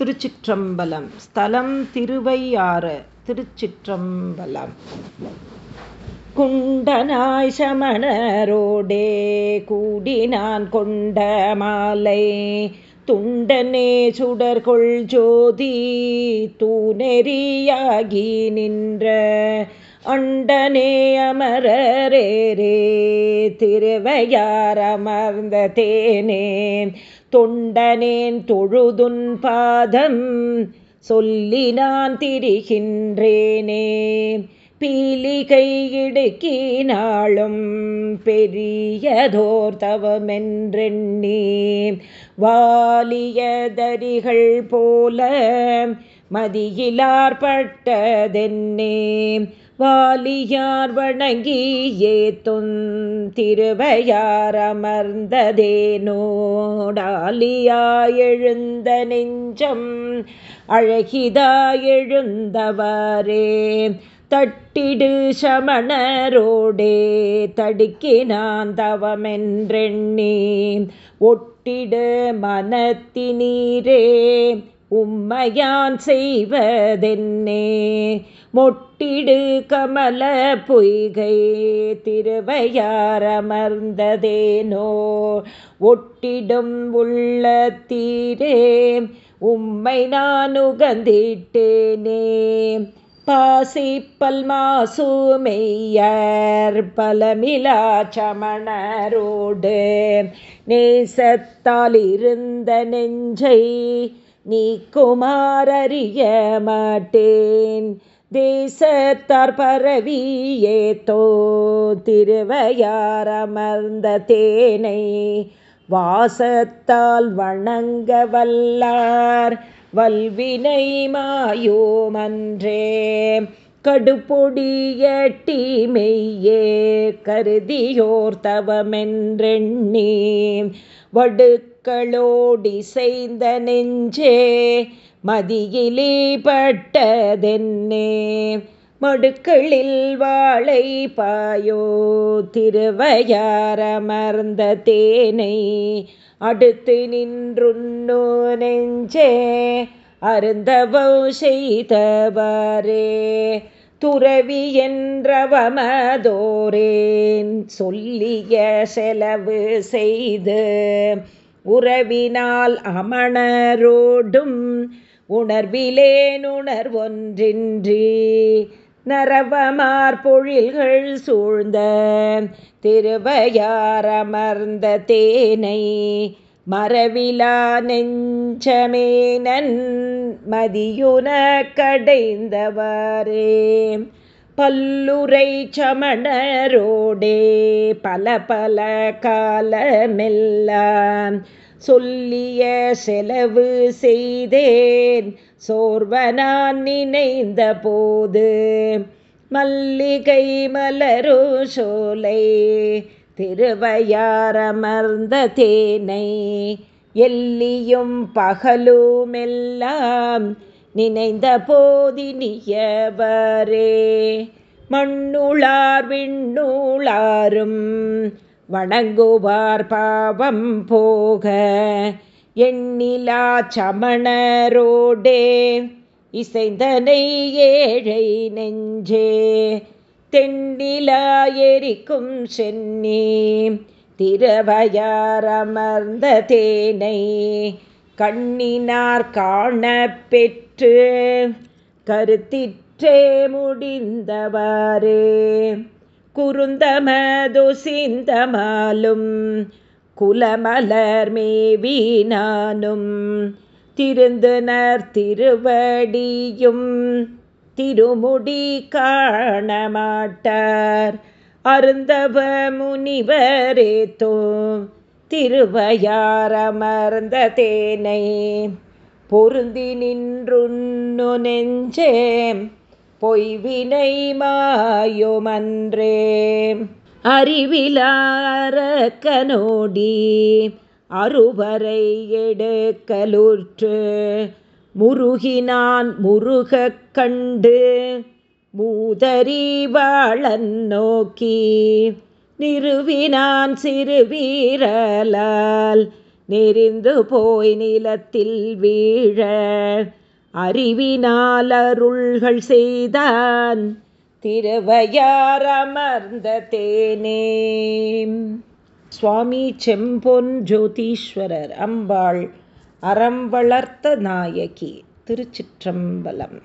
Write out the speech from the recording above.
திருச்சிற்றம்பலம். ஸ்தலம் திருவையாறு திருச்சிற்றம்பலம். குண்டனாய் சமணரோடே கூடினான் கொண்ட மாலை. துண்டனே சுடர்கொள் ஜோதி தூநெறியாகி நின்ற. அண்டனே அமரரேரே திருவையார் அமர்ந்த தேனே தொண்டனேன் தொழுதுன் பாதம் சொல்லி நான் திரிகின்றேனே. பீலிகை இடுக்கினாளும் பெரியதோர் தவமென்றெண்ணி. வாலியதரிகள் போல மதியிலார்பட்டதென்னே வாலியார் வணங்கி ஏத்தும் திருவையார் அமர்ந்ததேனோடாலியாயெழுந்த நெஞ்சம் அழகிதா அழகிதாயெழுந்தவரே தட்டிடு சமணரோடே தடுக்கினான் தவமென்றெண்ணி. ஒட்டிடு மனத்தினீரே உம்மையான் செய்வதென்னே. மொட்டிடு கமல பொய்கை திருவையாரமர்ந்ததேனோ ஒட்டிடும் உள்ள தீரே உம்மை நான் உகந்திட்டேனே. பாசிப்பல் மாசுமெய்யர் பலமிலா சமணரோடு நேசத்தால் இருந்த நெஞ்சை நீ குமாரறிய மாட்டேன். தேசத்தார் பரவியே தோ திருவையாரமர்ந்த தேனை வாசத்தால் வணங்க வல்லார். வல்வினை மாயோமன்றே கடுப்பொடியட்டி மெய்யே கருதியோர் தவமென்றெண்ணி. வடு மக்களோடி நெஞ்சே மதியிலே பட்டதென்னே. மடுக்களில் வாழை பாயோ திருவையாரமர்ந்த தேனை. அடுத்து நின்றுண்ணோ நெஞ்சே அருந்தவோ செய்தவாரே. துறவி என்றவமதோரேன் சொல்லிய செலவு செய்து உறவினால் அமணரோடும் உணர்விலேன் உணர்வொன்றின்றி நரவமார் பொழில்கள் சூழ்ந்த திருவையாரமர்ந்த தேனை மரவிலா நெஞ்சமேனன் மதியுன கடைந்தவரே. பல்லுரை சமணரோடே பல பல காலமெல்லாம் சொல்லிய செலவு செய்தேன். சோர்வனான் நினைந்த போது மல்லிகை மலரு சோலை திருவையாரமர்ந்த தேனை எல்லியும் பகலுமெல்லாம் நினைந்த போதினியவரே மண்ணுளார் விண்ணுளாரும் வணங்குவார் பாவம் போக. எண்ணிலா சமணரோடே இசைந்தனை ஏழை நெஞ்சே. தென்னிலா எரிக்கும் சென்னி திரவையாரமர்ந்த தேனை கண்ணினார் காணப்பெற்று கருத்திற்றே முடிந்தவாறே குருந்தமது சிந்தமாலும் குலமலர் மேவினானும் திருந்தனர் திருவடியும் திருமுடி காணமாட்டார். அருந்தவ முனிவரேத்தோம் திருவையாரமர்ந்த தேனை பொருந்தி நின்றுண்ணு நெஞ்சே பொய்வினை மாயுமன்றே. அறிவிலாரக்கனோடி அறுவரை எடுக்கலுற்று முருகினான் முருகக் கண்டு மூதறிவாளன் நோக்கி. நிறுவினான் சிறு வீரலால். நெறிந்து போய் நிலத்தில் வீழ அறிவினால் அருள்கள் செய்தான். திருவையார் அமர்ந்த தேனே. சுவாமி செம்பொன் ஜோதீஸ்வரர் அம்பாள் அறம் வளர்த்த நாயகி திருச்சிற்றம்பலம்.